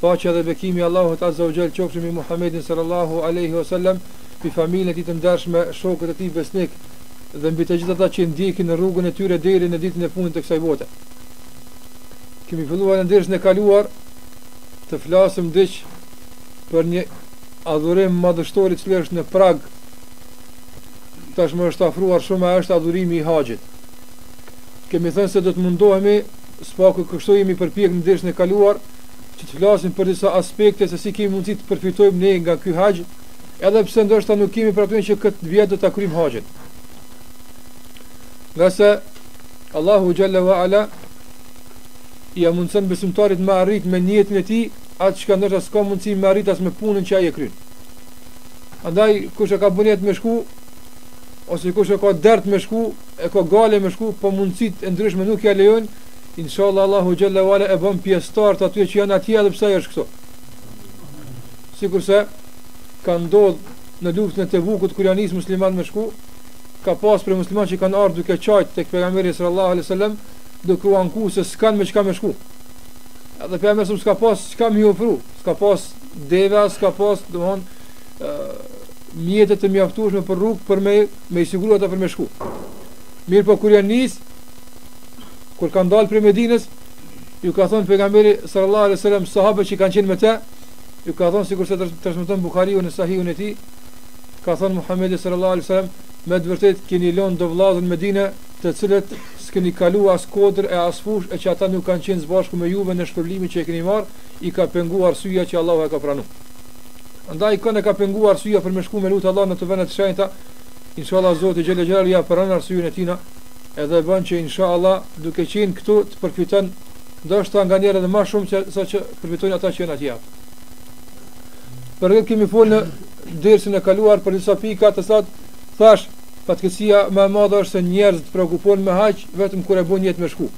Paqja dhe bekimi i Allahut Azza wa Jall qofshin mbi Muhammedin Sallallahu Alejhi wa Sallam, mbi familjen e tij të ndershme, shokët e tij besnikë dhe mbi të gjithë ata që ndjekin rrugën e tyre deri në ditën e fundit të kësaj bote. Kemi filluar në dersën e kaluar të flasim diç për një adhurim madhështor i cili është në prag tashmë është afruar shumë e është adhurimi i haxhit. Kemi thënë se do të mundohemi, s'paku kështu jemi përpjek në dersën e kaluar, që të flasim për disa aspekte se si kemi mundësi të përfitojmë ne nga ky haxh, edhe pse ndoshta nuk kemi për nijet që këtë vit do ta kryjmë haxhin. Nga se Allahu xhalla wa ala ia mundson besimtarit me arrit me nijetin e tij atë që ndoshta s'ka mundësi me arrit as me punën që ai e kryen. Andaj kush e ka bë nijet me shku ose kush e ka dert me shku, e ka gajle me shku, po mundësit e ndryshme nuk ja lejojnë, Inshallah Allahu xhalla wala e bën pjesëtar të atyre që janë atje edhe pse ai është këtu. Sikurse ka ndodh në luftën e Tebukut kur janë nis muslimanët me shku, ka pas prej muslimanëve që kanë ardhur duke qajt tek pejgamberi sallallahu alaihi wasallam duke u anku se s'kan me çka me shku. Edhe pejgamberi s'ka pas çka me u ofru, s'ka pas deva, s'ka pas, domthon, ë mjete të mjaftueshme për rrugë për me i siguru ata për me shku. Mirëpo kur janë nis, Kur kanë dalë prej Medinës, ju ka thënë pejgamberi sallallahu alaihi wasallam sahabëve që kanë qenë me të, ju ka thënë sikurse transmeton Buhariu në Sahihun e tij, ka thënë Muhamedi sallallahu alaihi wasallam, me të vërtetë keni lënë do vëllazën n'Medinë, të cilët s'keni kalu as kodër e as fushë e që ata nuk kanë qenë s'bashku me juve në shpërblimin që e keni marrë, i ka pengu arsyja që Allahu e ka pranu. Andaj i kënë e ka pengu arsyja për me shku me lutë Allahun n'ato venet e shenjta, inshallah Zoti xhele xhelaluhu ja pranon arsyjen e tina, Edhe bën që insha Allah duke qenë këtu të përfiton ndoshta nganjëherë edhe ma shumë se sa që përfitojnë ata që janë atje jap. Për këtë kemi folë në dersin e kaluar për disa pika të sot, thash, fatkesia më e madhe është se njerëzit preokupohen me haxh, vetëm kur e bën nijet me shku.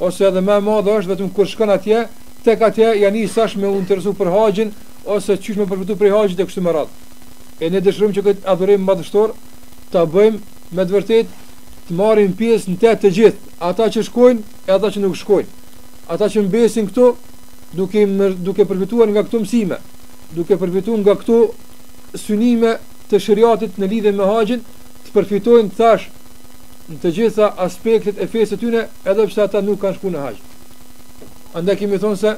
Ose edhe më e madhe është vetëm kur shkon atje, tek atje ja nis tash me u interesu për haxhin, ose qysh me përfitu prej haxhit e kështu me radhë. E ne dëshirojmë që këtë adhurim madhështor, ta bëjmë me të vërtetë, Të marrin pjesë në te të gjithë, ata që shkojnë e ata që nuk shkojnë. Ata që mbesin këtu duke duke përfituar nga këto mësime, duke përfituar nga këto synime të shariatit në lidhje me haxhin, të përfitojnë tash në të gjitha aspektet e fesë të tyre, edhe pse ata nuk kanë shkuar në haxh. Andaj kemi thonë se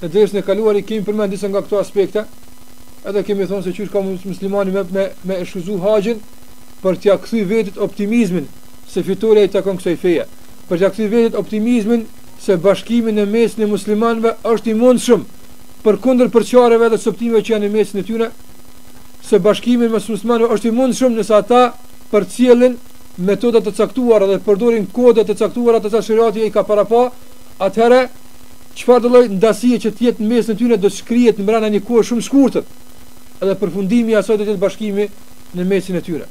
në dersën e kaluar i kemi përmend disa nga këto aspekte, edhe kemi thonë se qysh ka muslimani me me, me shfrytzu haxhin, për t'ia kthy vetit optimizmin se fitorja i takon kësaj feje, për t'ia kthy vetit optimizmin se bashkimi në mesin e muslimanëve është i mundshëm përkundër përçarjeve dhe coptimeve që janë në mesin e tyre, se bashkimi mes muslimanëve është i mundshëm nëse ata përcjellin metoda të caktuara dhe përdorin kode të caktuara të cilat shariati i ka parapa, atëherë çfarëdo lloj ndasie që të jetë në mesin e tyre do të shkrihet në brenda një kohë shumë të shkurtër. Edhe përfundimi i asaj do të jetë bashkimi në mesin e tyre.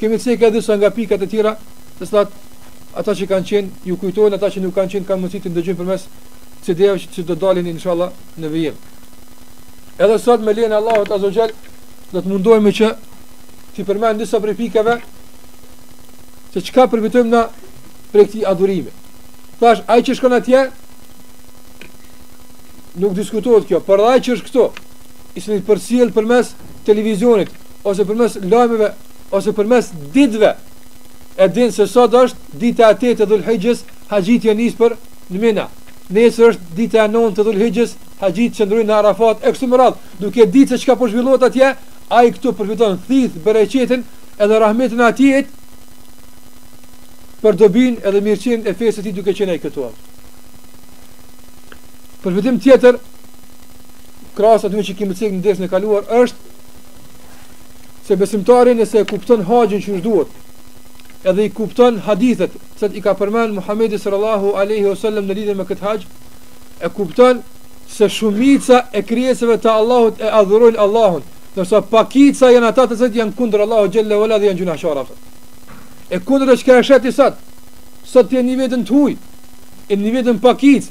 Kemi cekë edhe disa nga pikat e tjera, të cilat ata që kanë qenë, ju kujtojnë ata që nuk kanë qenë, kanë mundësi të ndëgjojnë përmes CD-ve që, që do dalin, inshallah, në vijim. Edhe sot me lejen e Allahut Azza wa Jall, do të mundohemi që t'i përmendim disa prej pikave, se çka përfitojmë na prej këtij adhurimi. Tash, ai që shkon atje, nuk diskutohet kjo, por ai që është këtu, i cili përcjell përmes televizionit ose përmes lajmeve ose përmes ditëve e din se sot është dita e 8 e Dhulhixhes, haxhit janë nis për në Mina. Nesër është dita e 9 e Dhulhixhes, haxhit qëndrojnë në Arafat e kështu me radhë, duke ditë se çka po zhvillohet atje, ai këtu përfiton thith bereqetin edhe rahmetin e atij për dobinë edhe mirëqenien e fesë të tij duke qenë ai këtu. Përfitim tjetër krahas atyre që kemi cekë në dersin e kaluar është se besimtari nëse e kupton haxhin qysh duhet edhe i kupton hadithet që i ka përmend Muhamedi sallallahu alaihi wasallam në lidhje me këtë haxh e kupton se shumica e krijesave të Allahut e adhurojnë Allahun ndërsa pakica janë ata të cilët janë kundër Allahut xhalla wa ala dhe janë gjynahqarë e kundër çka e sheh ti sot sot ti e ndjen vetën të huaj e ndjen vetën pakicë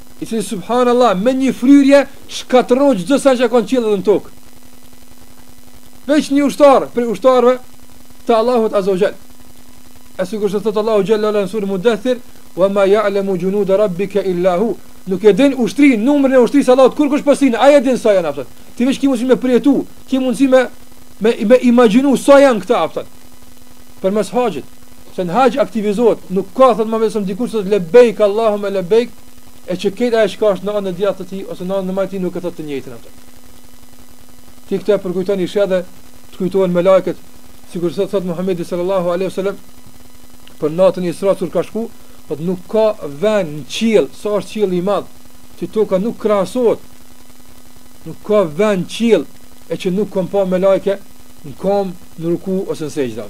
i cili subhanallah me një fryrje shkatërron çdo send që ka në qiell dhe në tokë. Veç një ushtar prej ushtarëve të Allahut Azza wa Jall. E sikur thot Allahu Jalla wa ala n'suren Mudathir wa ma ya'lamu junud rabbika illa hu. Nuk e din ushtri numrin e ushtrisë së Allahut kurkush pos Tij, ai e din sa janë ata. Ti veç ki mundsi me përjetu, ki mundsi me me, me imagjinu sa janë këta aftë. Përmes haxhit, Se në haxh aktivizohet, nuk ka thot më vetëm dikush thot lebejk Allahumma lebejk, e që këtë ajo çka është në anën e djathtë të tij ose në anën e majtë të tij nuk e thot të njëjtën atë. Ti këtë e përkujton ish edhe të kujtohen melajket, sikurse thot Muhamedi sallallahu alaihi wasallam për natën e Israsë kur ka shku, thot nuk ka vend në qiell, sa është qielli i madh, që toka nuk krahasohet. Nuk ka vend në qiell e që nuk kom pa melajke në kom në ruku ose në sexhde.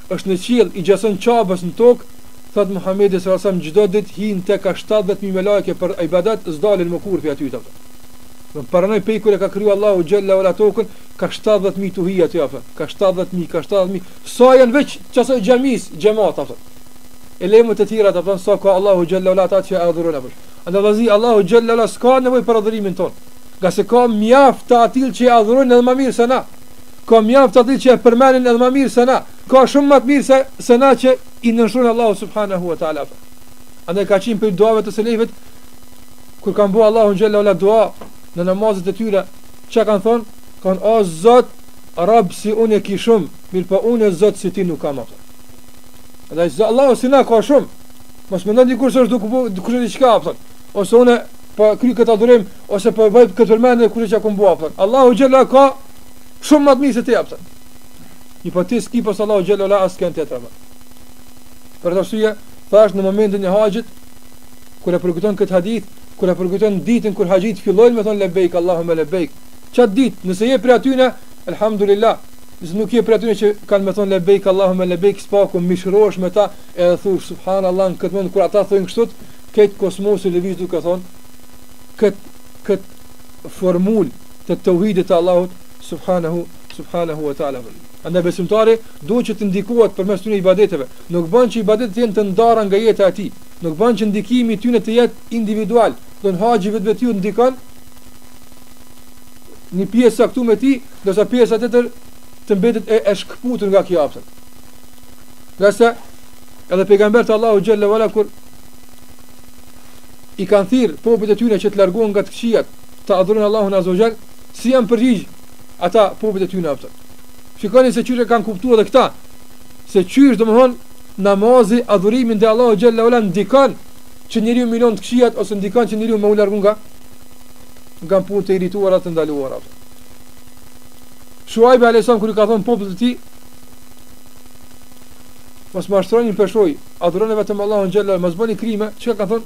është në qiell, i gjason Qabes në tokë, thotë Muhamedi sallallahu alaihi wasallam çdo ditë hijnë te ka shtatëdhjetë mijë melajke për ibadet, s'dalin më kurrë prej aty thotë. Me paramendu prej kur e ka kriju Allahu xhelle ve ala tokën, ka shtatëdhjetë mijë tu hijë aty apo, ka shtatëdhjetë mijë, ka shtatëdhjetë mijë, sa janë veç qasaj xhamisë, xhemat, thotë. E le më të tjerat, thotë sa ka Allahu xhelle ve ala ata që e adhurojnë apo. Andaj vëlla Allahu xhelle ve ala s'ka nevojë për adhurimin tonë. Ngase ka mjaft të atillë që e adhurojnë edhe më mirë se na. Ka mjaft asi që e përmendin edhe ma mirë se na Ka shumë ma të mirë se, se na që i nënshtrohen Allahut subhanahu wa ta'ala për. Andaj ka qenë prej duave të selefit Kur kanë bo Allahut xhelle ve ala dua Në namazet e tyre Çka kanë thonë Kanë o zot rob si unë ti ki shumë Mirëpo unë zot si ti nuk kam ato Andaj edhe Allahu si na ka shumë Mos mendon dikush se është duke, dikush diçka për. Ose unë po kry këtë adhurim Ose po e bëj këtë përmendje kqyr çka kum bo për. Allahu xhelle ka Shumë më të mirë se ti apëtën. Mirëpo ti s'ki përveç Allahut xhelle ve ala askënd tjetër më. Për atë arsye, thashë në momentin e haxhit, kur e përjeton këtë hadith, kur e përjeton ditën kur haxhitë fillojnë me thonë lebejk, Allahumme lebejk. Qatë ditë, nëse je prej atyne, elhamdulillah, nëse nuk je prej atyne që kanë me thonë lebejk, Allahumme lebejk, s'paku, mishërohesh me ta, edhe thush, subhanallah, në këtë moment, kur ata thujnë kështu, krejt kosmosi lëviz duke thonë, këtë, këtë formulë, të tauhidit të Allahut subhanahu subhanahu wa taala. Andaj besimtari duhet që të ndikohet përmes këtyre ibadeteve. Nuk bën që ibadetet të jenë të ndara nga jeta e tij. Nuk bën që ndikimi i tyre të jetë individual. Domethënë haxhi vetvetiu të ndikon një pjesë këtu me ti, ndërsa pjesa tjetër të mbetet e, e shkëputur nga kjo hapësirë. Ngase edhe pejgamberët e Allahut xhelle ve ala kur i kanë thirr popujt e tyre që të largohen nga të këqijat, të adhurojnë Allahun Azza wa Jall, si janë përgjigj ata popujt e tyre aftë. Shikoni se çysh e kanë kuptuar edhe këta, se çysh domthon namazi, adhurimi ndaj Allahut xhelle ve ala ndikon që njeriu me i lon të këqijat ose ndikon që njeriu me u largu nga nga punë të urryera të ndaluara. Shuaib alayhisalam kur i ka thënë popullit të tij Mos mashtroni në peshojë, adhuroni vetëm Allahun xhelle ve ala, mos bëni krime, çka kanë thënë?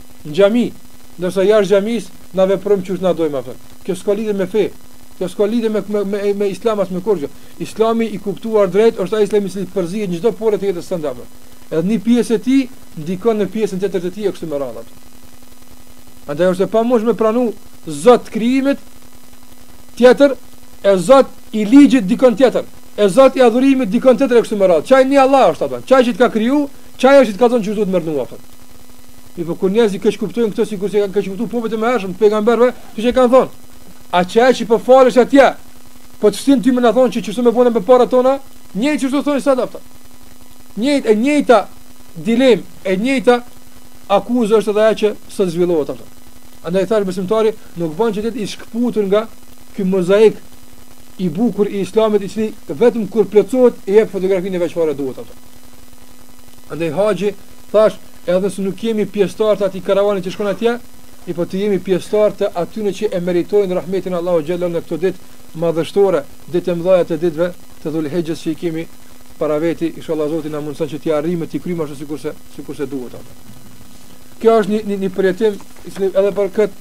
në xhami, ndërsa jashtë xhamisë na veprojmë qysh na dojmë atë. Kjo s'ka lidhje me fe. Kjo s'ka lidhje me me me, me Islam as me kurrë. Islami i kuptuar drejt është ai Islami i cili përzihet në çdo pore të jetës sonde. Edhe një pjesë e tij ndikon në pjesën tjetër të tij e kështu me radhë. Andaj është e pamundur me pranu Zot të krijimit tjetër e Zot i ligjit dikon tjetër. E Zot i adhurimit dikon tjetër e kështu me radhë. Qaj një Allah është atë. Qaj që të ka kriju, qaj është që të ka thënë qysh duhet me rrnu atë. Mirëpo kur njerëzit keqkuptojnë këtë sikur se kanë keqkuptuar popujt e mëhershëm të pejgamberëve, që kanë thonë, a qaj që po i falesh atje, po të shtin ti me na thonë që çysh me bo me pare tona, një çështje do thonë sadaka ato. Një e njëjta dilemë, e njëjta akuzë është edhe ajo që sot zhvillohet ato. Andaj thash besimtari, nuk ban që të jetë i shkëputur nga ky mozaik i bukur i islamit i cili vetëm kur plotësohet e jep fotografinë e vet çfarë duhet ato. Andaj haxhi thash Edhe nëse nuk jemi pjesëtarë të atij karavani që shkon atje, mirëpo të jemi pjesëtarë të atyre që e meritojnë rahmetin e Allahut xhelle shanuhu në këto ditë madhështore, ditët e mëdha të ditëve të Dhulhixhes që i kemi para veti, inshallah Zoti na mundson që t'i arrijmë t'i kryjmë ashtu sikurse sikurse duhet ato. Kjo është një një, një përjetim i cili edhe për kët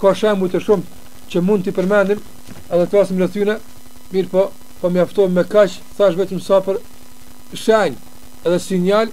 ka shembuj të shumtë që mund t'i përmendim, edhe të flasim rreth tyre, mirëpo, po mjafton me kaq, thash vetëm sa për shenjë edhe sinjal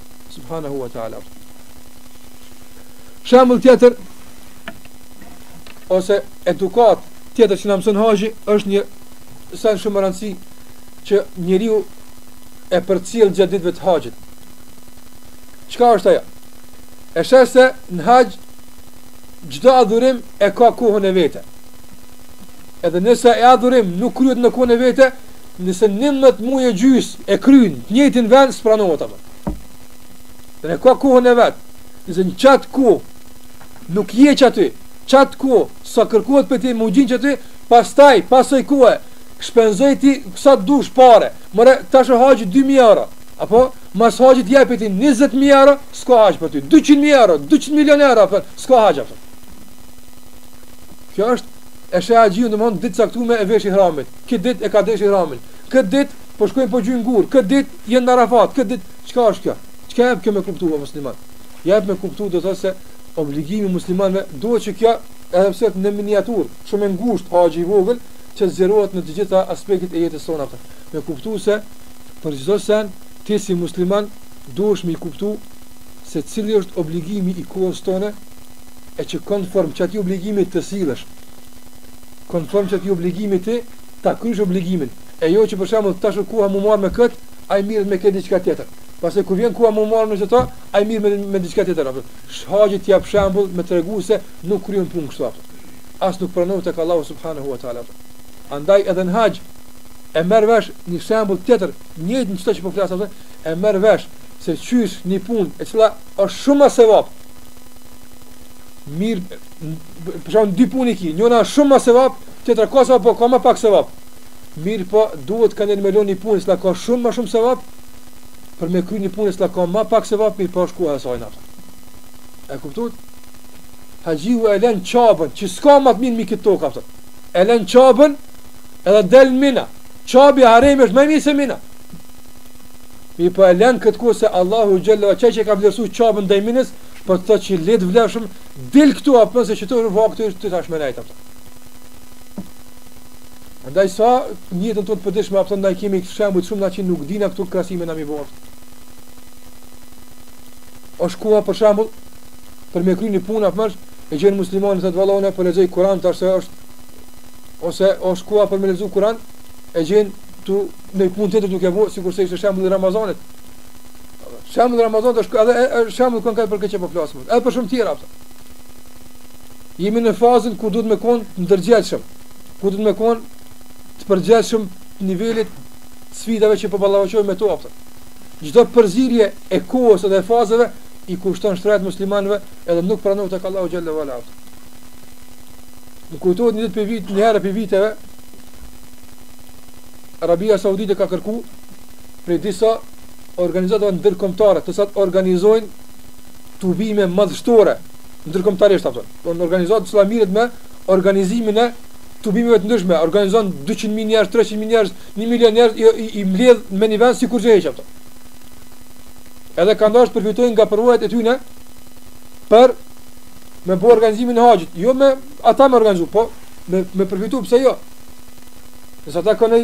Subhanahu wa ta'ala Shembull tjetër Ose edukat tjetër që na mëson haxhi është një sen shumë me rëndësi Që njeriu e përcjell gjatë ditëve të haxhit Çka është ajo? E sheh se në haxh çdo adhurim e ka kohën e vet Edhe nëse ai adhurim nuk kryhet në kohën e vet Nëse njëmbëdhjetë muaj e gjysë e kryn në të njëjtin vend s'pranohet ato. Dhe ka kohën e vet. Nëse në qat kohë nuk je qaty, qat kohë sa kërkohet prej teje me u gjind qaty, pastaj, pas asaj kohe, shpenzoj ti sa të dush pare, merre tash haxhi 2.000 euro, apo, mas haxhit jepi ti 20.000 euro, s'ka haxh për ty, 200.000 euro, 200 milion euro, për, s'ka haqë, për. Kjo është, e sheh haxhi u nis n'momend, ditë t'caktume e vesh ihramin. Këtë ditë e ka desh ihramin. Këtë ditë po shkojnë po gjujnë gurë. Këtë ditë janë në Arafat. Këtë ditë, çka është kjo? Çka jep kjo me kuptu o musliman? Jep me kuptu ato se obligimi i muslimanve duhet që kjo edhe pse në miniatur, shumë e ngushtë, haxh i vogël, që të zgjerohet në të gjitha aspektet e jetës sonë ato. Me kuptu se për çdo sen, ti si musliman, duhesh me kuptu se cili është obligimi i kohës tonë e që konform qatij obligimi të sillesh. Konform qatij obligimi ti ta krysh obligimin, e jo që për shembull tash është koha m'u marr me kët, ai mirret me krejt diçka tjetër. Pastaj kur vjen koha m'u marr me qëto, ai mirret me diçka tjetër ato. S'haxhi ta jep shembull me tregu se nuk kryhen punët kështu ato. As nuk pranohet tek Allahu subhanahu wa taala. Andaj edhe në haxh e merr vesh një shembull tjetër, në qëta që po flas ato, e merr vesh se çysh një punë e cila është shumë sevap. Mirë për shembull dy punë ki, njëra është shumë më sevap, tjetra ka sevap po ka më pak sevap. Mirë po duhet kanë me lon një punë që ka shumë më shumë sevap për me kry një punë që ka më pak sevap mirë po shku e asaj na. E kuptuat? Hajiu e lën Qabën, që s'ka më të mirë mbi këtë tokë thot. E lën Qabën edhe del në Mina. Qabe harem është më mirë se Mina. Mirëpo e lën këtë kohë se Allahu xhel-le që ka vlerësuar Qabën ndaj Minës, po të thotë që le të vlefshmen Dil këtu apo se që tash vakti është ti tash me nejt këtu apo. Andaj sa në jetën tonë të përdishme a kupton ne i kemi këta shembujt shumë ne që nuk dimë këto krahasime na me i bërë. është koha për shembul për me kry një punë a po merr vesh e gjenë muslimanin te tavolina po lexon Kuran tash është ose është koha për me lexu Kuran e gjenë te një punë tjetër duke bërë sikurse ishte shembul i Ramazanit Shembulli i Ramazanit është edhe shembull konkret për këtë që po flasim. Edhe për shumë tjera, a kupton. Jemi në fazën ku duhet me konë të ndërgjegjshëm, ku duhet me konë të përgjegjshëm të nivelit sfidave që po ballafaqohemi me to, a kupton. Çdo përzierje e kohës edhe e fazave, i kushton shtrenjtë muslimanëve edhe nuk pranohet tek Allahu xhel-le ve ala. Më kujtohet një ditë për vit, një herë prej viteve, Arabia Saudite ka kërku prej disa organizatave ndërkombëtare, të cilat organizojnë tubime madhështore ndërkombëtarisht apo. Domethënë organizatë që merret me organizimin e tubimeve të ndryshme, organizon 200 mijë njerëz, 300 mijë njerëz, 1 milion njerëz i, i, i mbledh në një vend sikur që haxhi apo. Edhe kanë dashur të përfitojnë nga përvojat e tyre për me bërë organizimin e haxhit, jo me ata me organizu, po me, me përfitu, pëse jo? Nëse ata kanë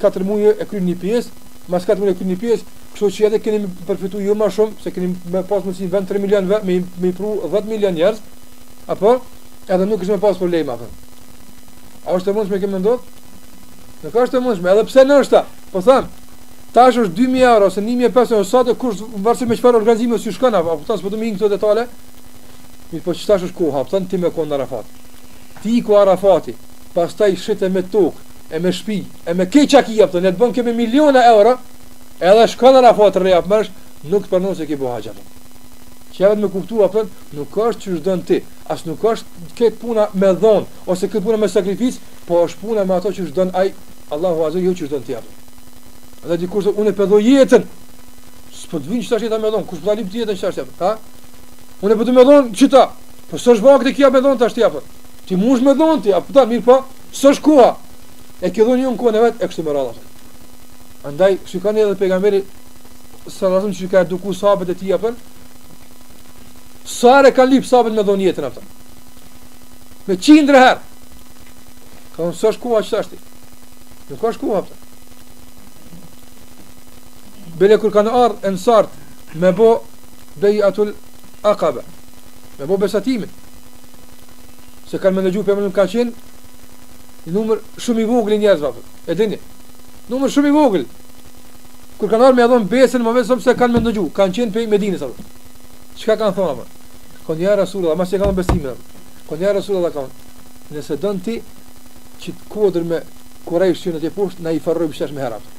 Katër muje e kryjnë një pjesë, mas katër muje e kryjnë një pjesë, kështu që edhe keni përfitu ju ma shumë, se keni me pas mundësi vend 3 milionëve, me, me i pru 10 milion njerëz, apo, edhe nuk është me pas problem atëherë. A është e mundshme kjo me ndodh? Nuk është e mundshme, edhe pse ndoshta, po them, tash është 2000 euro ose 1500 ose sa të kushton varet me çfarë organizimi si shkon apo kupton se po them këto detale. Mirëpo tash është koha, po thon ti me kon në Arafat. T'iku Arafati, pastaj shite me tokë. e me shpi, e me krejt çka ki jep, le të bëhen qeto miliona euro, edhe shkon në Arafat rri a po merr vesh, nuk të pranon se ki bo haxh, që duhet me kuptu, a kupton, nuk është qysh don ti, as nuk është këtë puna me dhonë, ose këtë puna me sakrificë, po është puna me atë qysh don ai, Allahu Azze, jo qysh don ti, a kupton. Edhe dikush thotë, unë e jap dhe jetën, së pëtë vinë që ta sheta me dhonë, kush po ta lyp ty jetën që ta sheta, ha? Unë e pëtë me dhonë që ta, po s'është vakti kjo me dhonë tash ti, a kupton. Ti munesh me dhonë ti, a kupton, mirë po, S'është koha. E kjo do ta ketë kohën e vet e kështu me radhë. Andaj shikoni edhe pejgamberi sallallahu alaihi ka eduku sahabët e tij apo Sa herë kanë lyp sahabët me dhon jetën apo. Me qindra herë. Ka thonë s'është koha qetash. Nuk është koha apo. Bele kur kanë ardhë ensarët me bo bejatul akabe. Me bo besatimin. Se kanë qenë nën një pemë ka qenë një numër shumë i vogël i njerëzve apo. E dini? Numër shumë i vogël. Kur kanë ardhur me dhon besën më vetëm se kanë menaxhuar, kanë qenë prej Medinës apo. Çka kanë thonë apo? Kanë ja Rasulullah, masi e kanë besimin apo. Kanë ja Rasulullah kanë. Nëse don ti që te kodra me kurejsh që janë teposhtë, na i farojmë shpejt me herat.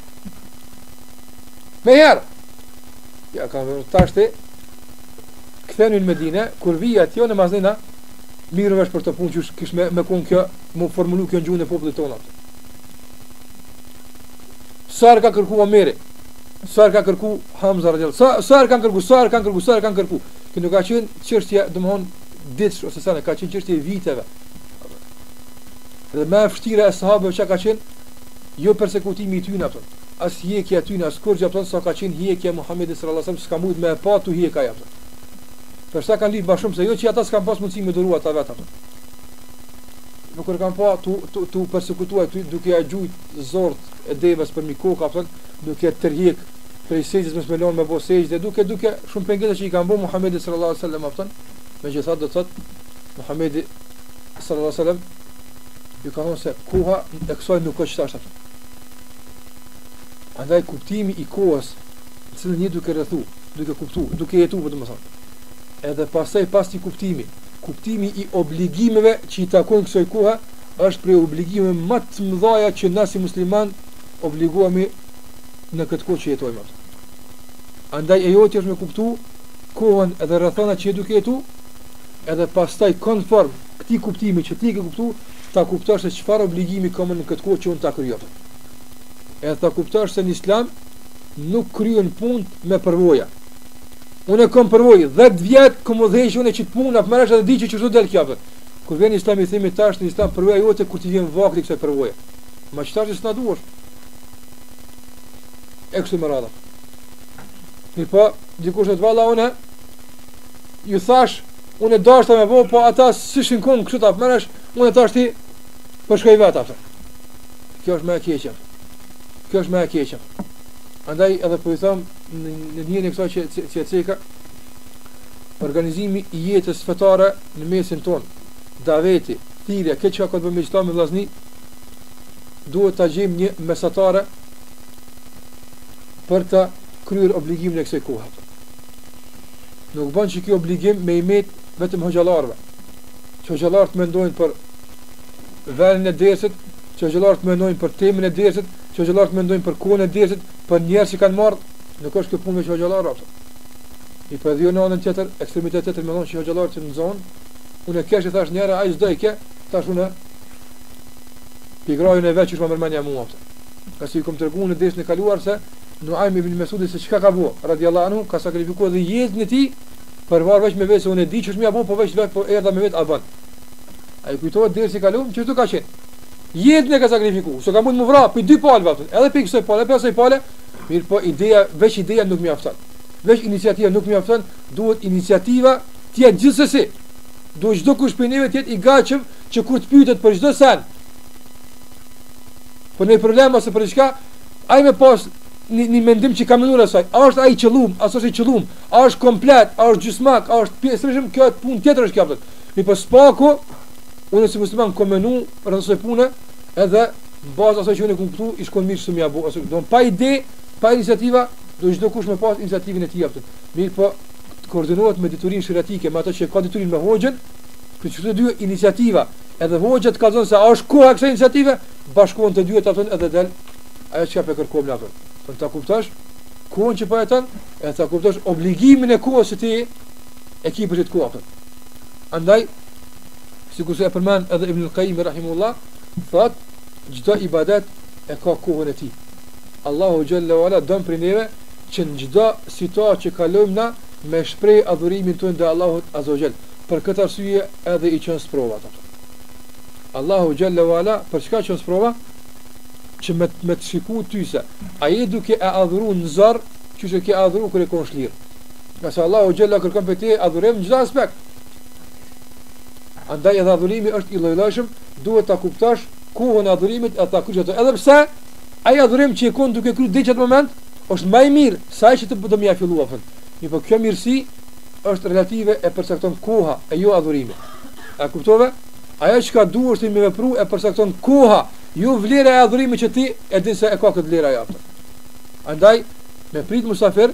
Me herë! Ja, ka thonë tashti, kthehuni në Medine, kur vijë atje në Medina, Merre vesh për këtë punë qysh kish me me kon kjo, mu formulu kjo në gjuhën e popullit tonë. Sa herë ka kërku Omeri? Sa herë ka kërku Hamza radhiyallahu? Sa herë ka kërku, sa herë ka kërku, sa herë ka kërku? Kjo nuk ka qenë çështje, domthon ditësh ose sene, ka qenë çështje viteve. Dhe më e vështira e sahabëve që ka qenë jo persekutimi i tyre ato. As hjekja e tyre, as kurgjo ato sa ka qenë hjekja e Muhamedit sallallahu alaihi wasallam, s'kanë mujt me e pa tu hjek ato. Për ata kanë lyp ma shumë se jo që ata s'kanë pas mundësi me duru ata vetë apo. Po kur e kanë pa tu tu tu persekutuar atë duke ja gjujt zorrët e devës përmi koka apo duke tërhek prej sexhdes mos me lënë me bo sexhde duke duke shumë pengesa që i kanë bo Muhammedit sallallahu alaihi wasallam apo. Megjithatë do të thotë Muhammedi sallallahu alaihi wasallam ju ka thonë se koha e kësaj nuk është qetash. Andaj kuptimi i kohës, në cilën je duke rrethu, duke kuptu, duke jetu, po du me thonë. Edhe pastaj pas këtij kuptimi, kuptimi i obligimeve që i takojnë kësoj kohë, është prej obligimeve më të mëdhaja që na si musliman obligohemi në këtë kohë që jetojmë atë. Andaj e jotja është me kuptu kohën edhe rrethanat që je duke jetu, edhe pastaj konform këtij kuptimi që ti ke kuptu, ta kuptosh se çfarë obligimi kam në këtë kohë që unë ta kryj atë. Edhe ta kuptosh se në islam, nuk kryen punë ma përvoja. Unë kam përvojë 10 vjet kam udhëheq unë qit punë apo marr vesh edhe e di qysh do del kjo. Kur vjen Islam i themi tash në Islam përvoja jote kur ti vjen vakti kësaj përvoje. Ma qetash s'na duhesh. E kështu me radhë. Mirëpo, dikush thotë valla une, ju thash, une deshta me bo, po ata s'i shikon kështu ta përmendësh, une thash ti po shkoj vetë, apëse. Kjo është më e keqja. kjo është më e keqja. Andaj edhe po i them në në njërin e kësaj që që ceka organizimi i jetës fetare në mesin ton, daveti, thirrja, këtë çka ka të bëjë me Islamin vllazni, duhet ta gjejmë një mesatare për të kryer obligimin e kësaj kohe. Nuk bën që kjo obligim me i met vetëm hoxhallarëve. Që hoxhallarët mendojnë për vendin e dersit, Që hoxhallarët mendojnë për temën e dersit, që hoxhallarët mendojnë për kohën e dersit, për njerëz që kanë me ardh, nuk është kjo punë e hoxhallarëve. Mirëpo edhe jo në anën tjetër, ekstremitetin tjetër më thonë që hoxhallarët që nxon, unë kesh i thash njëra, ai çdo i ke, tash unë pigrojën e vetë që më mërmënja mua. Ka si ju kom tregu në dersin e kaluar se Nuaim ibn Mesudi se çka ka bo, radiallahu anhu, ka sakrifiku edhe jetën e ti, për me ardh veç me vet se unë e di qysh me ja bo, po veç vetë po erdha me vet a ban. A ju kujtohet dersi i kaluar që këtu ka qenë? Jetën e ka sakrifikuar, se ka mund me u vra prej dy palëve atë, edhe prej kësaj pale, edhe prej asaj pale, mirëpo ideja, veç ideja nuk mjafton. Veç iniciativa nuk mjafton, duhet iniciativa të jetë gjithsesi. Duhet çdo kush prej neve të jetë i gatshëm që kur të pyetet për çdo sen, për një problem ose për diçka, ai me pas një, një mendim që ka menduar asaj, a është ai qëllum, a është i qëllum, a është komplet, a është gjysmak, a është pjesë, kjo është punë tjetër është kjo. Mirëpo së paku, unë si musliman kom menu rreth asaj pune, edhe në bazë asaj që unë kom kuptu, ish kon mirë kshtu me ja bo, ose do pa ide, pa iniciativa, do çdo kush me pas iniciativën e tij aftë. Mirëpo të koordinohet me diturinë sheriatike, me ato që ka diturinë me hoxhën, për çdo dy iniciativa, edhe hoxha të kallzon se a është koha kësaj iniciative, bashkohen të dyja aftë edhe del ajo çka pe kërkojmë aftë. Po ta kuptosh kohën që po jeton, e ta kuptosh obligimin e kohës së ti, ekipit të kuafit. Andaj, si kurse e përmen edhe Ibnul Kajimi rahimehullah, thot, çdo ibadet e ka kohën e ti. Allahu Xhelle ve Ala don prej neve që në çdo situatë që kalojmë na me shpreh adhurimin tonë ndaj Allahut Azze ve Xhel. Për këtë arsye edhe i çon sprovat Allahu Xhelle ve Ala, për çka çon sprova? Që me, me të shiku ty se, a je duke e adhuru në zor, qysh e ke adhuru kur je konë shlirë. Ngase Allahu Xhelle ve Ala kërkon prej teje adhurim në çdo aspekt. Andaj edhe adhurimi është i llojllojshëm, duhet ta kuptosh kohën e adhurimit e ta krysh ato. Edhe pse, ai adhurim që je konë duke kry deri qetë moment, është ma i mirë, se ai që duhet me ja fillu apëtën. Mirëpo kjo mirësi është relative e përcakton koha, e jo adhurimi. A kuptove? Ajo çka duhesh ti me vepru e përcakton koha, jo vlera e adhurimit që ti e din se e ka këtë vlera e apëtën. Andaj, me pritë musafir,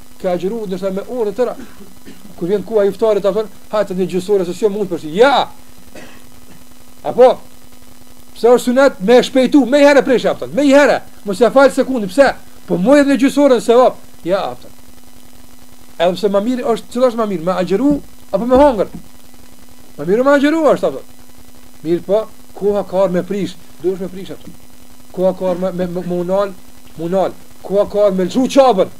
ke agjëruar ndoshta me orë të tëra. Kur vjen koha e iftarit apo hajt edhe një gjysë ore se s'jam mund për seri. Ja. Apo pse është sunet me shpejtu, menjëherë prej shafta, menjëherë. Mos ja fal sekondë, pse? Po mo edhe një gjysë ore se hop. Ja, apo. Edhe pse më mirë është, çfarë është më mirë, me agjëru apo me hongër? Më mirë me agjëru është apo. Mirëpo, koha ka me prish, duhet me prish atë. Koha ka me me, me, me u nal, u nal. Koha ka me lëshu çabën.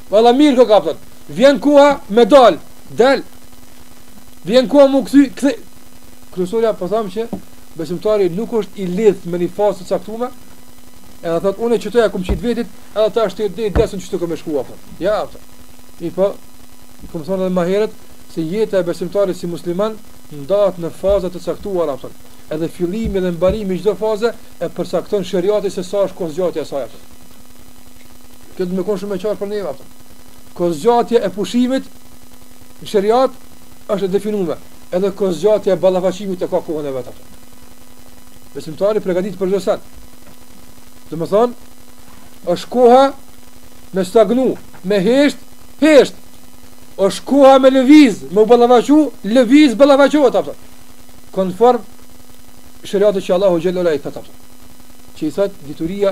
Valla mirë kë ka thot. Vjen koha me dal. Dal. Vjen koha m'u kthy, kthy. Kryesorja po them që besimtari nuk është i lidh me një fazë të caktuar. Edhe thot unë qito ja kum qit vetit, edhe tash ti deri desën qështu kam me shku thot. Ja thot. Po kum thonë edhe më herët se jeta e besimtarit si musliman ndahet në faza të caktuara thot. Edhe fillimi dhe mbarimi i çdo faze e përcakton sheriati se sa është kohëzgjatja e saj. Kjo do me konë shumë e qartë për neve ato. Kohëzgjatja e pushimit në sheriat është e definume. Edhe kohëzgjatja e ballafaqimit e ka kohën e vet ato. Besimtari përgatitet për gjithçka. Domethonë, është koha me stagnu, me hesht, hesht. është koha me lëviz, me u ballafaqu, lëviz, ballafaqu, ato ato. Konform sheriatit që Allahu xhele ve ala i thotë ato. Që i thotë dituria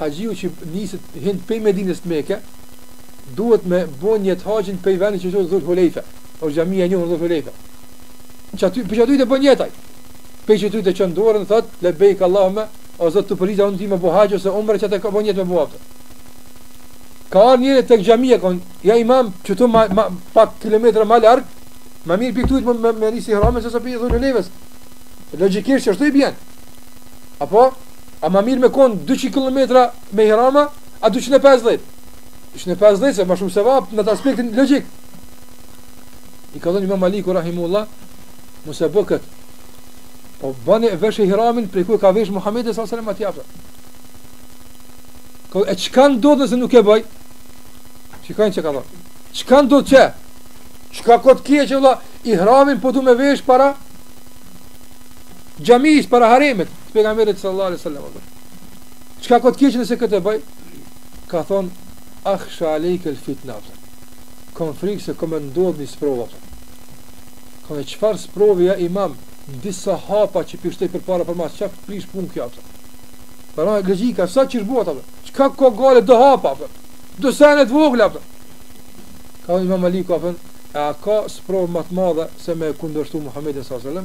Haxhiu që niset hin pej Medinës n'Mekë duhet me bo nijet haxhin pej vendit që quhet Dhul Hulejfe, është xhamia e njohur Dhul Hulejfe. Qaty pej qaty e bën nijet ai. Pej qaty e çon dorën thot lebejk Allahumma o Zot t'u përgjigja unë ty me bo haxh ose umre qatë çka bën nijet me bo atë. Ka ardhur njëri te xhamia ka thon, ja imam qitu ma, ma pak kilometra më larg, më mirë pi ktuhit me me, me nis ihramin se sa pi Dhul Hulejfes. Logjikisht ashtu i bjen. Apo A ma mirë me kon 200 kilometra me ihrama, a 250? 250 se ma shumë sevap në atë aspektin logjik. I ka thënë imam Maliku, Rahimullah, mos e bë këtë. Po bëni vesh ihramin prej ku e ka vesh Muhammedi sallallam atje apo. Ka e çka ndodh nëse nuk e bëj? Qiky njeri ka thënë. Çka ndodh që? Çka ka të keqe vlla, ihramin po du me vesh para xhamisë, para haremit. të pejgamberit sallallahu alaihi wasallam apo çka ka t'keqe nëse këtë e bëj ka thon akhsha alejk el fitna apo kom frikë se ka me ndodh në sprova apo ka thon çfarë sprove ja imam disa hapa që p'i shtoj përpara përmas çfarë prish pun kjo apo Për në logjika, sa që është bota, çka ka hala do hapa, për, do sene t'vogla, për. Ka dhe imam Maliku, ka thënë, e a ka sprovë ma të madhe se me kundërshtu Muhammedin s.a.s.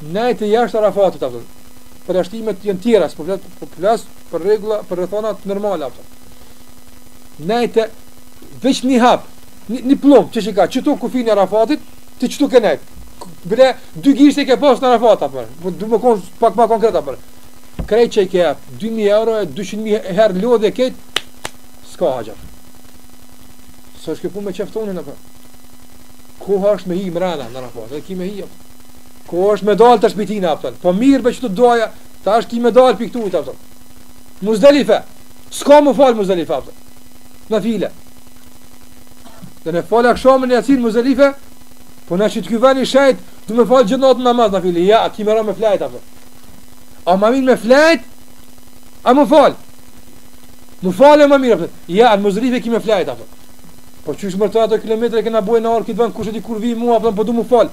Nejt jashtë Arafatit apo. Përjashtimet janë tjera, s'po flas, po flas për rregulla, për rrethana normale apo. Nejt veç një hap, një, një pllamb që shika, qëtu kufin e Arafatit, ti qëtu ke nejt. Bre, dy gishta ke pas në Arafat apo. Po du me kon pak më konkret apo. Krejt që i ke jap, 2.000 euro e 200.000 herë lodhje këtë, s'ka haxh. S'është kjo punë me qef tonin, apo? Koha është me hi mrena, në Arafat, dhe ki me hi, apo? Koha është me dalë të shpitina, apëton? Po mirë be qëtu doja, tash ki me dalë prej këtuhit, apëton? Muzdelife, s'ka me falë Muzdelife, apëton? Nafile. Dhe e fal akshamin e jacinë Muzdelife, po në qët vend të shejt, du me falë gjithë natën namaz nafile. Ja, ki me ra me flajt, apëton? A ma mirë me flajt? A me falë? Me falë e ma mirë, apëton? Ja, në Muzdelife ki me flajt, apëton? Po qysh mërtata kilometra që na bojë në orë këtë vend kush e di kur vi ma apo po du me fal.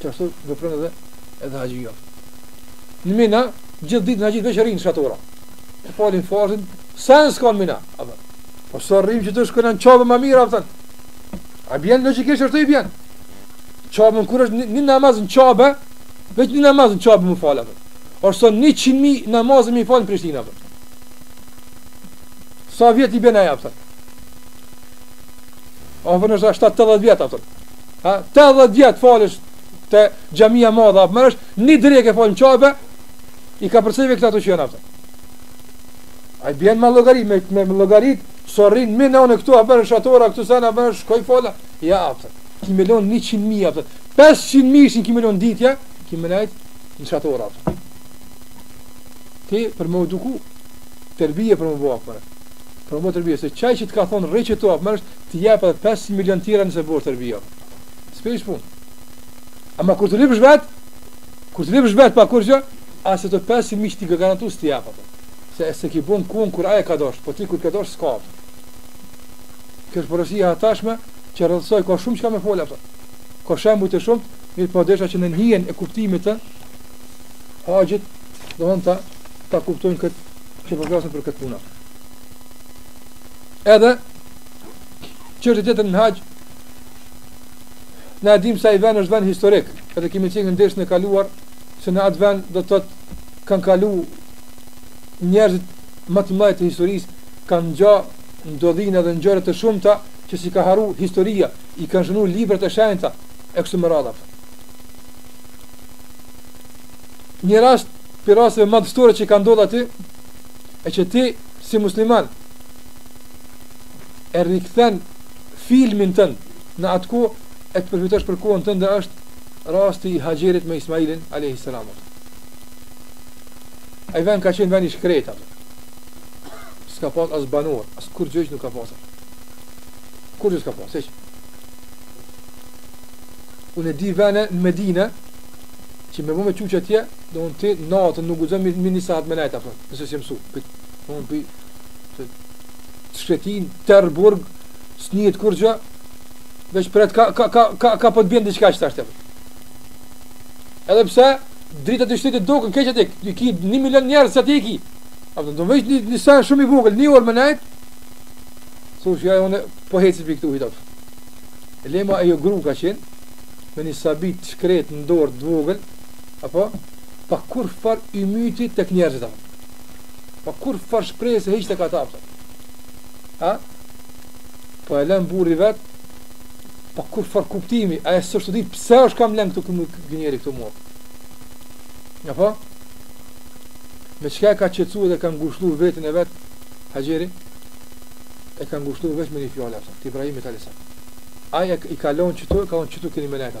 Qashtu vepron edhe edhe haxhi jot. Në Mina gjithë ditën haxhitë veç rrinë n'shatora. E falin farzin, sa në skon Mina. Apo. Po s'rrim që të shkojmë në Qabe më mirë aftën. A bjen logjikisht ashtu i bjen. Qabën kur është një namaz në Qabe, veç një namaz në Qabe me fal atë. O sa 100.000 namaz me i fal në Prishtinë atë. Sa vjet i bjen ajo aftën. Apo nja 70 80 vjet atë. Ha, 80 vjet falesh te xhamia e madhe, apo mësh, një drekë e fal në Qabe, i ka përsëri këta të qenë atë. A e bën me llogari, me me llogarit, s'rri n'Mine në këtu apo në shatora këtu sa na bën shkoj fola. Ja atë. Ki me lon 100 mijë atë. 500 mijë ishin ki me lon ditja, ki me najt në shatora atë. Ti për më duku, terbije për me bo për. Po me terbije se qaj që të ka thonë rri qëtu apmersh t'i jep edhe pesëqind milion tjera nëse bon terbije apo. S'prish punë. Ama kur t'i lypsh vetë, kur t'i lypsh vetë pa kurgjë, as ato pesëqind mi që t'i ka garantu s't'i jep ato. Se e s'e ki bo n'kohën kur aj ka dasht, po ti kur ke dasht s'ka ato. Kështu porosia e tashme që rëndësi ka shumë që ka me folë ato. Ka shembuj të shumtë, mirëpo desha që në njën e kuptimit të haxhit, domethënë ta, ta kuptojnë këtë që po flasim për këtë punë. Edhe çështja tjetër në haxh Na dimë se aj vend është vend historik, edhe kemi cekë në dersin e kaluar se në atë vend do të thotë kanë kalu njerëzit më të mëdhaj të historisë, kanë ngja ndodhi edhe ngjarje të shumta që s'i ka harru historia, i kanë shënuar librat e shenjta e kështu me radhë. Një rast Prej rasteve madhështore që ka ndodhë aty, e që ti si musliman, e rikthen filmin tënd, në atë kohë e të përfitosh për kohën tënde është rasti i Haxherit me Ismailin a.s. Ai ven ka qenë ven i shkretë, s'ka pas as banorë, as kurgjë nuk ka pas. Kurgjë s'ka pas, eqë. Unë e di vene në Medinë, që me më me çu atje, Domthon ti natën nuk guxon me me ni sahat me nejt apo nëse s'je mësu. Pi domthon pi të shkretin terr burg s'nihet kurgjë. Veç pret ka ka ka ka ka po të bjen diçka çtash ti. Edhe pse dritat e qytetit duken keq atë ti ki 1 milion njerëz sa ti ki. Apo do veç një, një sen shumë i vogël, një orë me nejt. Thuaj ja unë po heci pikë këtu hitop. Le ma ajo gru ka qenë me një sabi të shkretë në dorë të vogël, Apo, pa kurfarë ymyti tek njerëzit apo. Pa kurfarë shprese hiç tek ata apo. A? Po e lën burri vet. Pa kurfarë kuptimi, as s'është ditë pse është ka m'lën këtu këtu ky njeri këtu mua. Apo? Me çka ka qetësuar dhe ka ngushëlluar veten e vet? Haxheri e ka ngushëlluar vetëm me një fjalë apo ti Ibrahimit alayhis salam. Ai e i kalon çtu, ka qenë çtu keni më lajta.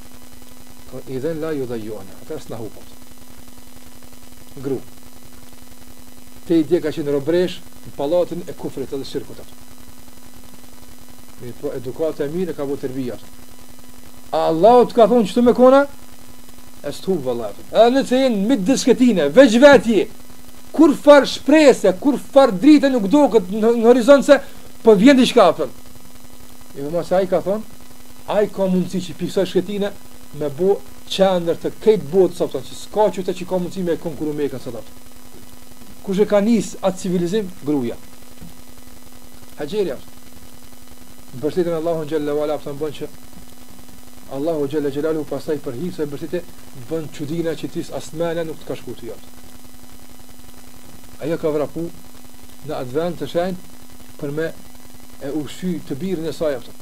Thonë, idhen la judajjiuna, atëherë s'na hup. Gru. Deri dje ka qenë robëreshë në pallatin e kufrit edhe shirkit atë. Mirëpo edukata e mirë e ka bo terbijet. A Allahu të ka thonë që të me kona? E s'të hup vëlla. Edhe në të jenë mitë disketine, veç vet je. Kurfarë shprese, kurfarë drite nuk doket në, në horizont se, po vjen diçka a kupton. I më ma se ai ka thonë, Ai ka mundësi që pi kësaj shkretine me bo qendër të krejt botës, a kupton, që s'ka qytet që ka mundësi me konkuru Mekën sot a kupton. Kush e ka nis atë civilizim? Gruja. Haxheri a kupton. Mbështetja në Allahun Xhele ve Ala a kupton bën që Allahu Xhele Xhelaluhu pasaj për hir t'saj mbështetje bën çudina që ty as menja nuk të ka shku të jopët. Ajo ka vrapu në atë vend të shenjtë për me e ushqy të birin e saj a kupton.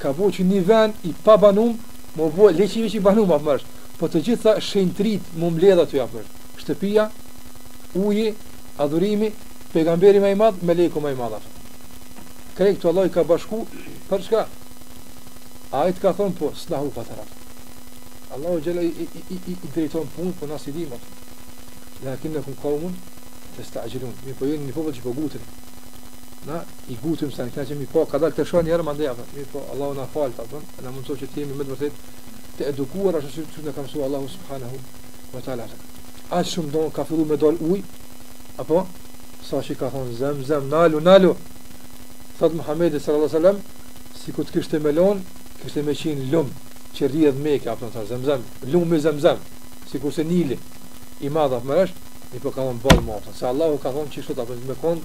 Ka bo që një ven i pabanum, m'u bo le që veç i banum, a po merr vesh, po të gjitha shenjtëritë m'u mbledh aty, a po merr vesh, shtëpia, uji, adhurimi, pejgamberi më i madh, meleku më i madh, apë. Krejt këtu Allahu i ka bashku, për çka? Ai të ka thonë, po, s'na hup atëherë, apë. Allahu xhele i, i, i, i, i drejton punët, po na s'i dimë, apë. Lakinnekum kaumun, testa'xhilun. Mirëpo ju një popull që po nguten. Na i guxim sa këta që mi pa, ka dalë të shohë njëherë mandej apo mi po Allahu na falë apo na mundso që të jemi me të vërtetë të edukuar ashtu siç na ka mësuar Allahu subhanahu wa taala. Aq shumë thon ka filluar me dal ujë apo sa që ka thon zem zem nalu nalu. Thot Muhamedi sallallahu alaihi wasallam sikur të kishte me lon, kishte me qen lum që rrjedh Meka apo thon zem zem lum me zem zem sikurse Nili i madh apo më është i po ka thon boll mo. Se Allahu ka thon qishtu apo me kon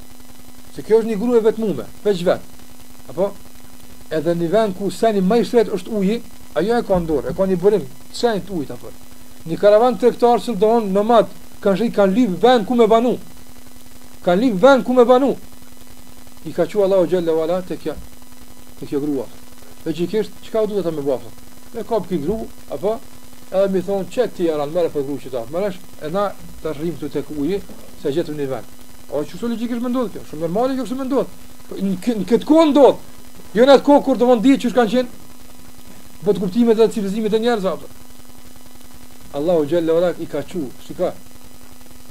Se kjo është një grua e vetmume, veç vet. Apo edhe në vend ku seni më i shtrejt është uji, ajo e ka në dorë, e ka një burim të shenjtë të ujit apo. Një karavan tregtar që thohen nomad, kanë shit kanë lyp vend ku me banu. Kanë lyp vend ku me banu. I ka çu Allahu xhalla wala te kjo te kjo grua. Logjikisht çka u duhet ata me bë? Me kap kët gru, apo edhe mi thon çet ti era më për gruçi ta. Mëresh e na të rrim këtu tek uji, se gjetëm një vend. Po qysh logjikisht me ndodh kjo? Shumë normale kjo kështu me ndodh. Po në këtë kohë ndodh. Jo në atë kohë kur domethon dihet qysh kanë qenë. Botëkuptimet dhe civilizimet e njerëzve ato. Allahu xhalla wala i ka çu, shikoj.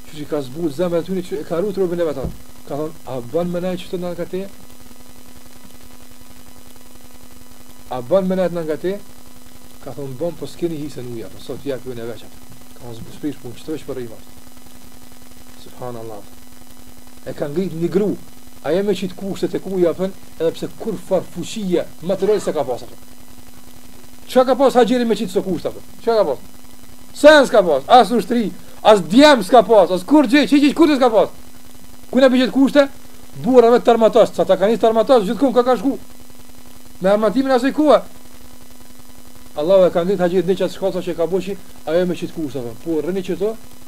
Qysh i ka zbut zemrat e tyre që e ka ruajtur robën e vet atë. Ka thon, a bën me nejt qitu ngat ti? A bën me nejt ngat ti? Ka thon, bën po s'keni hise n'ujë, po sot ja ku në veçat. Ka thon s'prish punë, qitu veç po rrimë. Subhanallahu. E ka ngrit një gru, ajo me qitë kushtet e ku i apo, edhe pse kurrfarë fuqia, material s'e ka pas apo. Ça ka pas Haxheri me qitë kushtet apo? Ça ka pas? Sen s'ka pas, as ushtri, as djem s'ka pas, as kurrgjë, që që kur s'ka pas? Kujna po i qet kushte? Burrave t'armatos, se ata kanë qenë t'armatos, gjithkun ka ka shku. Me armatimin e asaj kohe. Allahu e ka ngrit Haxherin në qat shkallë sa që ka bo që, ajo me qitë kushtet apo. Po, rrini qitu,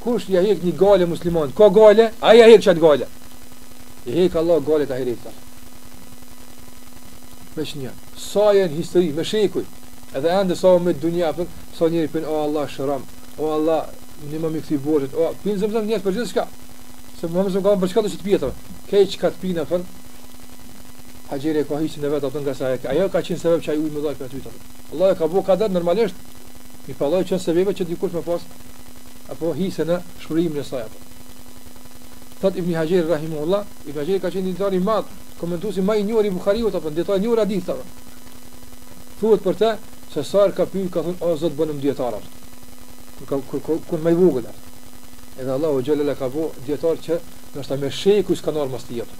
Kush ja hek një gajle musliman, ka gajle, a ja hek qat gajle. I hek Allah gajle të ahiretit, thash. Veç një, sa e në histori, me shekuj, edhe ende sa o me dunja, apo, sa njeri pin, o Allah shërom, o Allah, ndihmom mi hek borxhet, o, pinë zem zem njerëz për gjithçka, se më mësëm ka më për çka të që të pihet, kej që ka të pinë, apo, Haxheri e ka hisen e vet, atën nga sa e ka, ajo ka qenë sebeb që ai ujë me dal për aty, Allah e ka bo kader, normalisht, po Allahu çon sebebe që dikush me pasë, apo hise në shkruimin e saj apo. Thot Ibn Hajar rahimullah, Ibn Hajar ka qenë dijetar i madh, komentuesi më i njohur i Buhariut apo dijetar i njohur i hadithit apo. Thuhet për të se sa ka pi ka thënë o Zot bënëm dijetar apo. Kur ka kur kur, kur më i vogël apo. Edhe Allahu xhallahu ka bo dijetar që ndoshta me shekuj s'ka ndar mos ti apo.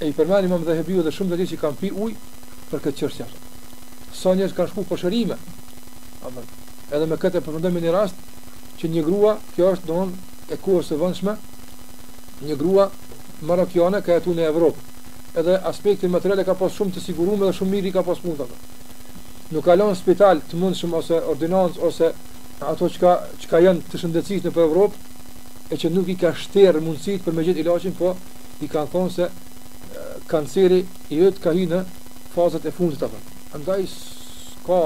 E i përmend imam Dhehebiu dhe shumë të tjerë që kanë pi ujë për këtë çështje. Sa njerëz kanë shku për shërime, Edhe me këtë përfundojmë, një rast që një grua, kjo është dmth e kohës së vonshme, një grua marokiane ka jetuar në Evropë. Edhe aspekti material e ka pas shumë të siguruar dhe shumë mirë i ka pas punt. Nuk ka lënë spital të mundshëm ose ordinancë ose ato çka çka janë të shëndetësisë në Evropë e që nuk i ka shterë mundësit për me gjetë ilaçin, po i kanë thonë se kanceri i vet ka hi në fazët e fundit ato. Andaj, s'ka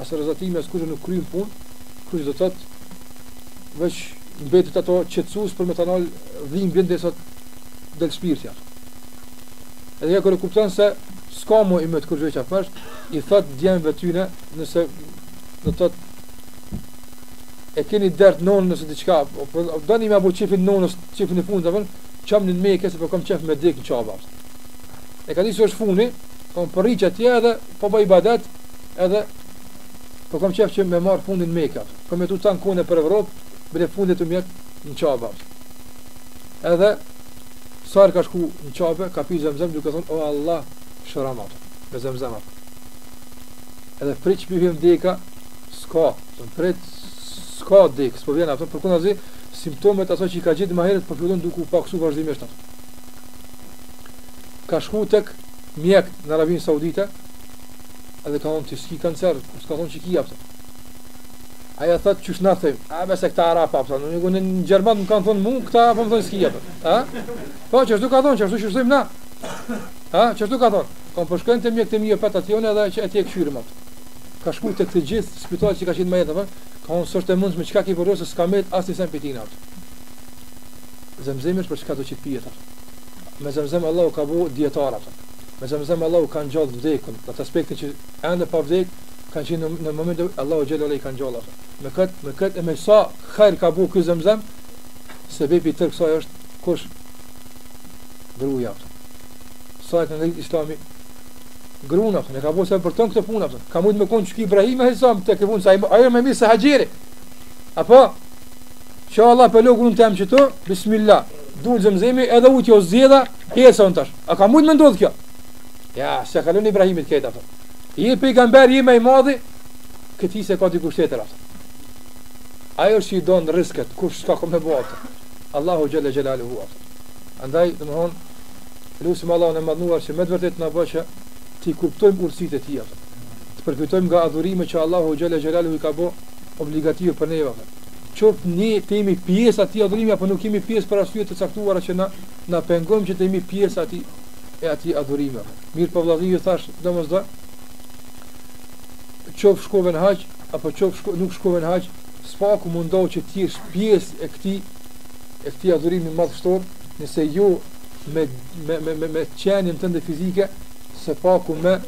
as rrezatimi as kurrgjo nuk kryen punë, kështu që do të thotë veç mbetet ato qetësues për me ta nal dhimbjen derisa del shpirti ato. Edhe ja kur e kupton se s'ka më i mëtë kurrgjo që atë, i thot djemve tyne nëse do të thot e keni dert nonë nëse diçka, po, po, po bëni me apo qefin nonës, qefin e fundit, apën, çomni n'Mekë se, po kam qef me dek në Qabe, ato. E ka di së është funi, po më mbërri atje edhe, Po bëj ibadet edhe po kam qef që me marr fundin në Mekë. Kam jetu tan kohën për Evropë, bile fundit të m'jet në Qabe. Edhe sa ka shku në Qabe, ka pi Zemzem duke thon o Allah, shërom ato. Me Zemzem ato. Edhe prit ç'po i vjen deka, s'ka, të prit s'ka dek, s'po vjen ato përkundazi simptomet ato që i ka gjetë më herët po fillon duke u paksu vazhdimisht ato. Ka shku tek mjek në Arabinë Saudite, edhe ka thonë ti s'ki kancer, kush t'ka thonë që ki ato. Aja thotë që shna thëjmë, a me se këta arapa, ato, në një në Gjermani më kanë thonë mu, këta po më thonë s'ki ato. Po, që ashtu ka thonë, që ashtu që shësojmë na. A, që ashtu ka thonë, kam me shku te mjekt e mi ato të jone edhe që atje kshyrim ato. Ka shku te këto gjithë spitalet që ka qenë më herët, ato, ka thonë s'është e mundshme çka ki përrosë, s'ka metë asnjë sen prej tina ato. Zemzemi është për çka do që të pihet ato. me zemzem Allahu ka bo djetar ato, me zemzem Allahu ka ngjall të vdekun, në atë aspektin që ende pa vdek, kanë qenë në, në moment dhe Allahu xhel-le ala i ka ngjall ato. Me këtë, me këtë, e me sa hajr ka bo këtë zemzem, sebepi i tërë kësaj është kush gruja ato. Sa e ka ngrit islami grunë, e ka bo sebep për tënë këtë puna, ka mund me konë që ky Ibrahimi alejhi selam, te kjo punë, se ai o ma i mirë se Haxheri, apo, Që Allah për logun të jam që të, bismillah, dul zemzemi edhe uj tu rrjedhë, hesa unë tash. A ka mujtë me ndodhë kjo? Jo, s'e ka lon Ibrahimit këtë ato. Je pejgamber, je ma i madhi, këtë e ka dikush tjetër ato. Ai o që i don risket, kush çka ka me bo ato. Allahu xhel-le xhelaluhu ato. Andaj, domethonë, lusim Allahun e madhnuar që me të vërtetë na bë që t'i kuptojmë urtësitë e tij ato. Të përfitojmë nga adhurimet që Allahu xhel-le xhelaluhu i ka bo obligative për neve ato. qoftë ne të jemi pjesë e atij adhurimi apo nuk jemi pjesë për arsye të caktuara që na na pengojnë që të jemi pjesë e atij e atij adhurimi. Mirë po vëllazëri ju thash domosdo qoft shkove në haxh apo qoft shko, nuk shkove në haxh, së paku mundohu që të jesh pjesë e këtij e këtij adhurimi madhështor, nëse jo me me me me, me qenien tënde fizike, së paku me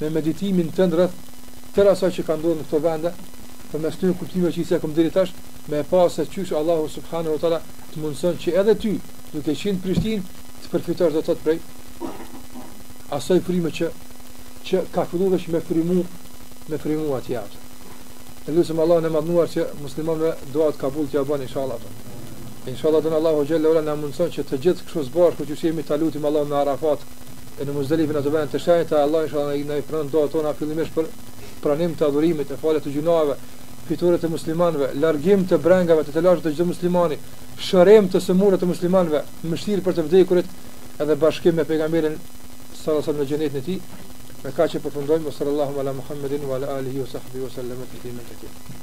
me meditimin tënd rreth tërë asaj që ka ndodhur në këto vende, përmes këtyre kuptimeve që i cekëm deri tash, me e pa se qysh Allahu subhanahu wa taala të mundëson që edhe ty, duke qenë në Prishtinë, të përfitosh do të thotë prej asaj fryme që që ka filluar veç me frymu, me frymu atje tash. E lusim Allahun e madhnuar që muslimanëve duat kabul t'ia bën inshallah. Inshallah don Allahu xhelle ue ala na mundson që të gjithë kështu së bashku që jemi ta lutim Allahun në Arafat e në Muzdelife, n'ato vende të shenjta, Allah inshallah na i pranon duat tona fillimisht për pranim të adhurimit, e falje të gjynaheve, fitore të muslimanëve, largim të brengave e telasheve të çdo muslimani, shërim të sëmurëve të muslimanëve, mëshirë për të vdekurit edhe bashkim me pejgamberin sallallahu alajhi wasallam në xhenetin e tij. Me kaq e përfundojmë, sallallahu ala Muhammedin, wa ala alihi, wa sahbihi, wa sallam, e të të të të të